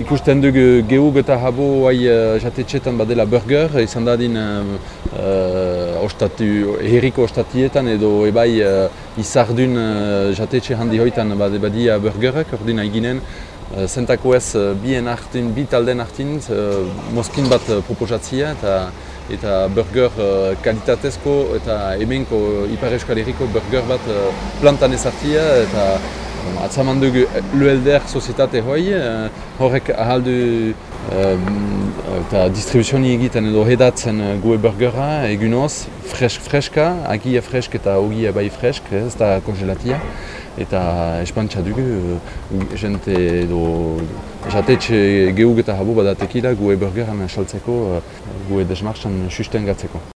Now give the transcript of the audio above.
ikusten dugu geuk eta habo hai uh, jatetxetan badela burger, izan dadin uh, ostatu, herriko ostatietan edo ebai uh, izardun uh, jatetxe handi hoitan bade badia burgerak, ordin haiginen uh, zentako ez uh, bien hartin, bi talden hartin, uh, moskin bat proposatzia eta eta burger uh, kalitatezko eta hemenko Ipar Euskal Herriko burger bat uh, plantan ezartia eta atzaman dugu Luelder sozietate hoi, uh, horrek ahaldu eta distribuzioni egiten edo hedatzen uh, gue burgera egunoz, fresk freska, agia fresk eta ogia bai fresk, ez da kongelatia eta espantxa dugu, uh, jente edo jatetxe geuk eta habu badatekila gue burgeran saltzeko, uh, gue desmartxan sustengatzeko.